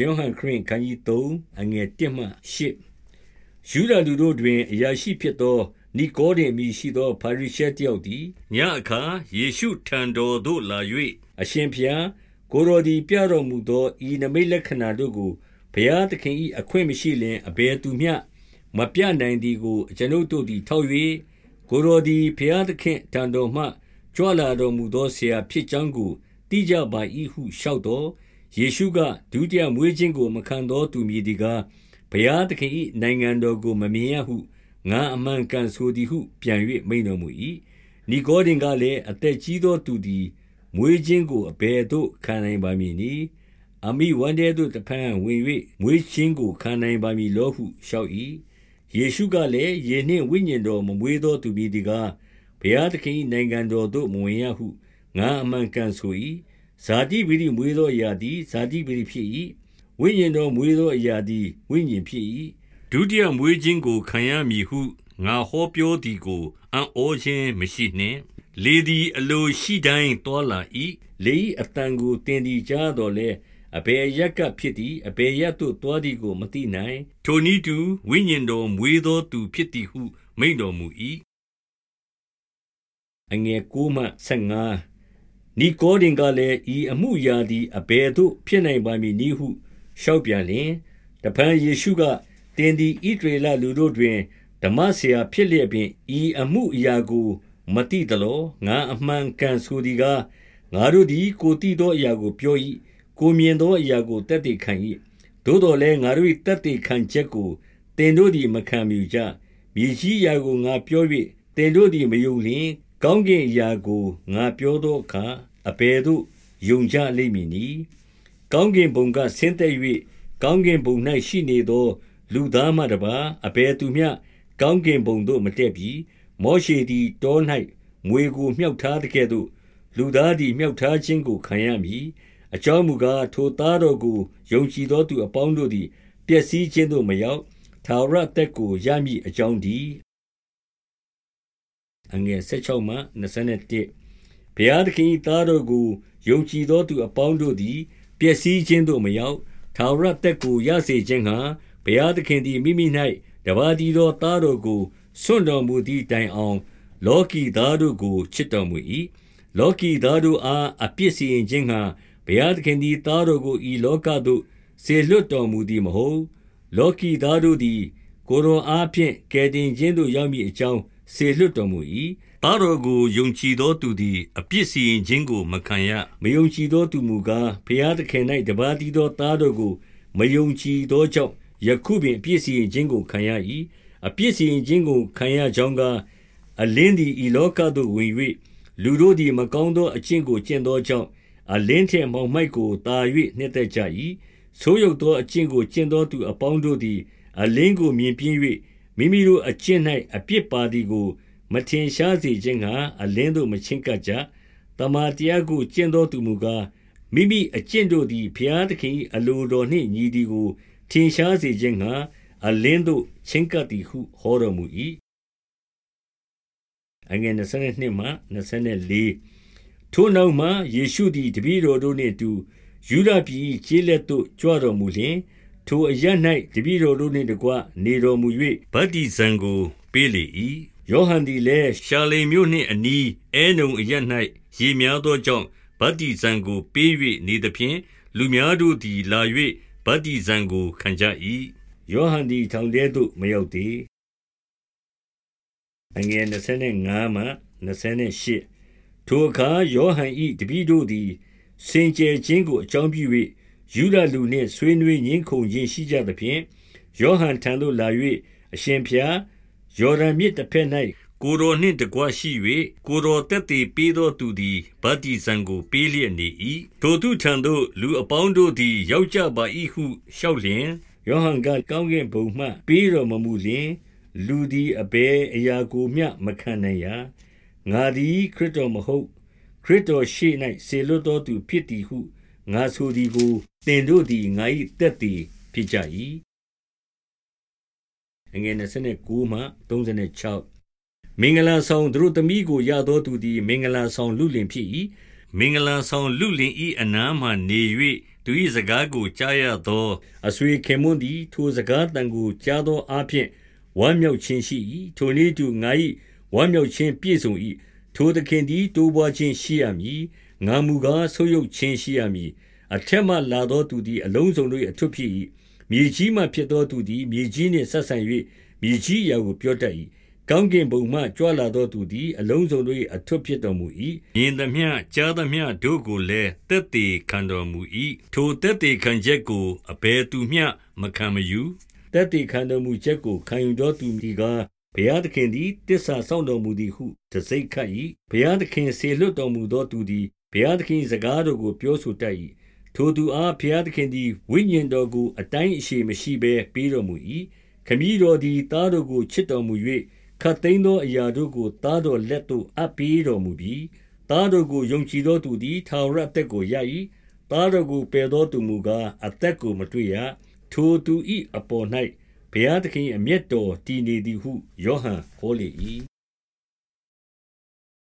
ယောဟန်ခရစ်ခန်းကြီး3အငယ်1မှ8ယူဒာလူတို့တွင်အရာရှိဖြစ်သောနီကောဒေမီရှိသောဖာရိရှဲတယောက်သည်ညအခါယေရှုထံတော်သို့လာ၍အရှင်ဖျားကိုရောဒီပြတော်မူသောဤနမိတ်လက္ခဏာတို့ကိုဘုရားသခင်၏အခွင့်မရှိလျင်အဘယ်သူမျှမပြနိုင်သည်ကိုကျွန်ုပ်တို့သည်ထောက်၍ကိုရောဒီဘုရားသခင်တန်တော်မှကြွလာတော်မူသောဆရာဖြစ်ကြောင်းကိုတိကြပါ၏ဟုလျှောက်တော် ယေရှုကဒုတိယမွေးခြင်းကို မခံသောသူမည်ဒီကားဘုရားသခင်၏နိုင်ငံတော်ကို မမြင်ရဟုငါအမှန်ကန်ဆိုသည်ဟုပြန်၍မိန်တော်မူ၏နီကိုဒင်ကလည်းအသက်ကြီးသောသူသည်မွေးခြင်းကိုအဘယ်သို့ခံနိုင်ပါမည်နည်းအမိဝန်တဲ့သို့တဖန်ဝင်၍မွေးခြင်းကိုခံနိုင်ပါမည်လောဟုလျှောက်၏ယေရှုကလည်းယေနှင့်ဝိညာဉ်တော်မမွေးသောသူမည်ဒီကားဘုရားသခင်နိုင်ငံတော်သို့မဝင်ရဟုငါအမှန်ကန်ဆို၏ ဇာတိပတိမွေးသောအရာသည်ဇာတိပတိဖြစ်၏ဝိညာဉ်တော်မွေးသောအရာသည်ဝိညာဉ်ဖြစ်၏ဒုတိယမွေးခြင်းကိုခံရမည်ဟုငါဟောပြောသည်ကိုအံ့ဩခြင်းမရှိနှင့်လေသည်အလိုရှိတိုင်းတော်လာ၏လေ၏အတန်ကိုတင်ဒီကြားတော်လဲအဘယ်ရက်ကဖြစ်သည်အဘယ်ရက်သို့တွားသည်ကိုမသိနိုင် ထိုနည်းတူဝိညာဉ်တော်မွေးသောသူဖြစ်သည်ဟု မိန့်တော်မူ၏အငယ်9မှ15 နီကိုဒင်ကလည်းဤအမှုရာသည်အဘယ်သို့ဖြစ်နိုင်ပါမည်နည်းဟုလျှောက်ပြန်လျင်တပန်ယေရှုကတင်ဒီဣဒရေလလူတို့တွင်ဓမ္မဆရာဖြစ်လျက်ပင်ဤအမှုအရာကိုမတိတလောငါအမှန်ကန်ဆိုသည်ကားငါတို့သည်ကိုတိသောအရာကိုပြော၏ကိုမြင်သောအရာကိုတက်တည်ခံ၏သို့တော်လည်းငါတို့၏တက်တည်ခံချက်ကိုတင်တို့သည်မခံမီကြမြေကြီးအရာကိုငါပြော၍တင်တို့သည်မယုံလျင် ကောင်းကင်အရာကိုငါပြောသောအခါအဘယ်သို့ယုံကြလိမ့်မည်နည်းကောင်းကင်ဘုံကဆင်းသက်၍ကောင်းကင်ဘုံ၌ရှိနေသော လူသားမှတပါအဘယ်သူမျှကောင်းကင်ဘုံသို့မတက်ပြီမောရှေသည်တော၌မွေကိုမြှောက်ထားတဲ့ကဲ့သို့လူသားသည်မြှောက်ထားခြင်းကိုခံရမည်အကြောင်းမူကားထိုသားတော်ကိုယုံကြည်သောသူအပေါင်းတို့သည်ပျက်စီးခြင်းသို့မရောက်ထာဝရတက်ကိုရမည်အကြောင်းဒီ အငယ်16မှ21ဘုရားသခင်သားတော်ကိုယုံကြည်သောသူအပေါင်းတို့သည်ပျက်စီးခြင်းသို့မရောက်ထာဝရတက်ကိုရစေခြင်းဟံဘုရားသခင်သည်မိမိ၌တပါးတည်သောသားတော်ကိုစွန့်တော်မူသည့်တိုင်အောင် လောကီသားတို့ကိုချစ်တော်မူ၏လောကီသားတို့အားအပြစ်စီရင်ခြင်းဟံဘုရားသခင်သည်သားတော်ကိုဤလောကသို့ဆေလွတ်တော်မူသည်မဟုတ်လောကီသားတို့သည်ကိုယ်တော်အားဖြင့်ကယ်တင်ခြင်းသို့ရောက်မည်အကြောင်း ဆေလွတ်တော်မူ၏သားတော်ကိုယုံကြည်သောသူသည်အပြစ်စီရင်ခြင်းကိုမခံရမယုံကြည်သောသူမူကားဘုရားသခင်၌တပါးတည်းသောသားတော်ကိုမယုံကြည်သောကြောင့်ယခုပင်အပြစ်စီရင်ခြင်းကိုခံရ၏အပြစ်စီရင်ခြင်းကိုခံရကြောင်းကားအလင်းသည်ဤလောကသို့ဝင်၍လူတို့သည်မကောင်းသောအကျင့်ကိုကျင့်သောကြောင့်အလင်းထက်မောင်မိုက်ကိုတာ၍နှစ်သက်ကြ၏ဆိုးရုပ်သောအကျင့်ကိုကျင့်သောသူအပေါင်းတို့သည်အလင်းကိုမြင်ပြင်း၍ မိမိတို့အကျင့်၌အပြစ်ပါသည်ကို မထင်ရှားစေခြင်းဟာအလင်းတို့မချင်းကပ်ကြတမာတရားကိုကျင့်သောသူမူကားမိမိအကျင့်တို့သည်ဘုရားသခင်အလိုတော်နှင့်ညီသည်ကို ထင်ရှားစေခြင်းဟာအလင်းတို့ချင်းကပ်သည်ဟုဟောတော်မူ၏အငယ်22မှ24ထိုနောက်မှယေရှုသည်တပည့်တော်တို့နှင့်အတူယူဒပြည်ကျေးလက်သို့ကြွတော်မူလျင် ထိုအရ၌တပည့်တော်တို့နှင့်တကွနေတော်မူ၍ဗတ္တိဇံကိုပေးလေ၏ယောဟန်သည်လည်းရှာလေမြို့နှင့်အနီးအဲနုံအရ၌ရေများသောကြောင့်ဗတ္တိဇံကိုပေး၍နေသဖြင့်လူများတို့သည်လာ၍ဗတ္တိဇံကိုခံကြ၏ယောဟန်သည်ထောင်ထဲသို့မရောက်သေးအငယ်25မှ28ထိုအခါယောဟန်၏တပည့်တို့သည်စင်ကြယ်ခြင်းကိုအကြောင်းပြု၍ ယူဒလူနှင့်ဆွေးနွေးညှင်းခုန်ခြင်းရှိကြသဖြင့်ယောဟန်ထံသို့လာ၍အရှင်ဖျားယော်ဒန်မြစ်တစ်ဖက်၌ကိုတော်နှင့်တကွရှိ၍ကိုတော်တက်တည်ပေးသောသူသည်ဗတ္တိဇံကိုပေးလျက်နေ၏ထိုသူထံသို့လူအပေါင်းတို့သည်ရောက်ကြပါ၏ဟုလျှောက်လျင်ယောဟန်ကကောင်းကင်ဘုံမှပေးတော်မမူလျင် လူသည်အဘယ်အရာကိုမျှမခံနိုင်ရာငါသည်ခရစ်တော်မဟုတ်ခရစ်တော်ရှိ၌ဆေလွတ်တော်သူဖြစ်သည်ဟုငါဆိုသည်ကို တင်တို့သည်ငါ၏တက်သည်ဖြစ်ကြ၏အငယ်29မှ36မင်္ဂလာဆောင်သူတို့သမီးကိုရသောသူသည်မင်္ဂလာဆောင်လူလင်ဖြစ်၏မင်္ဂလာဆောင်လူလင်၏အနားမှနေ၍သူ၏စကားကိုကြားရသောအဆွေခင်မွန်းသည်ထိုစကားတန်ကိုကြားသောအားဖြင့်ဝမ်းမြောက်ခြင်းရှိ၏ထိုနည်းတူငါ၏ဝမ်းမြောက်ခြင်းပြည့်စုံ၏ထိုသခင်သည်တိုးပွားခြင်းရှိရမည်ငါမူကားဆုပ်ယုပ်ခြင်းရှိရမည် အထက်မှလာသောသူသည်အလုံးစုံတို့၏အထွတ်ဖြစ်၏မြေကြီးမှဖြစ်သောသူသည်မြေကြီးနှင့်ဆက်ဆံ၍မြေကြီးအရာကိုပြောတတ်၏ကောင်းကင်ဘုံမှကြွလာသောသူသည်အလုံးစုံတို့၏အထွတ်ဖြစ်တော်မူ၏မြင်သမျှကြားသမျှတို့ကိုလည်းတက်တည်ခံတော်မူ၏ထိုတက်တည်ခံချက်ကိုအဘယ်သူမျှမခံမယူတက်တည်ခံတော်မူချက်ကိုခံယူတော်သူဒီကားဘုရားသခင်သည်တစ္ဆာဆောင်တော်မူသည်ဟုတစိ့ခတ်၏ဘုရားသခင်ဆေလွတ်တော်မူသောသူသည်ဘုရားသခင်စကားတော်ကိုပြောဆိုတတ်၏ ထိုသူအား ဘုရားသခင်သည် ဝိညာဉ်တော်ကို အတိုင်းအရှိမရှိဘဲ ပေးတော်မူ၏ခမည်းတော်သည် သားတော်ကို ချစ်တော်မူ၍ခတ်သိမ်းသောအရာတို့ကို သားတော်လက်သို့ အပ်ပေးတော်မူပြီးသားတော်ကို ယုံကြည်သောသူသည် ထာဝရအသက်ကိုရ၏သားတော်ကို ပယ်သောသူမူကား အသက်ကို မတွေ့ရ ထိုသူ၏အပေါ်၌ဘုရားသခင် အမျက်တော် တည်နေသည်ဟု ယောဟန်ဟောလေ၏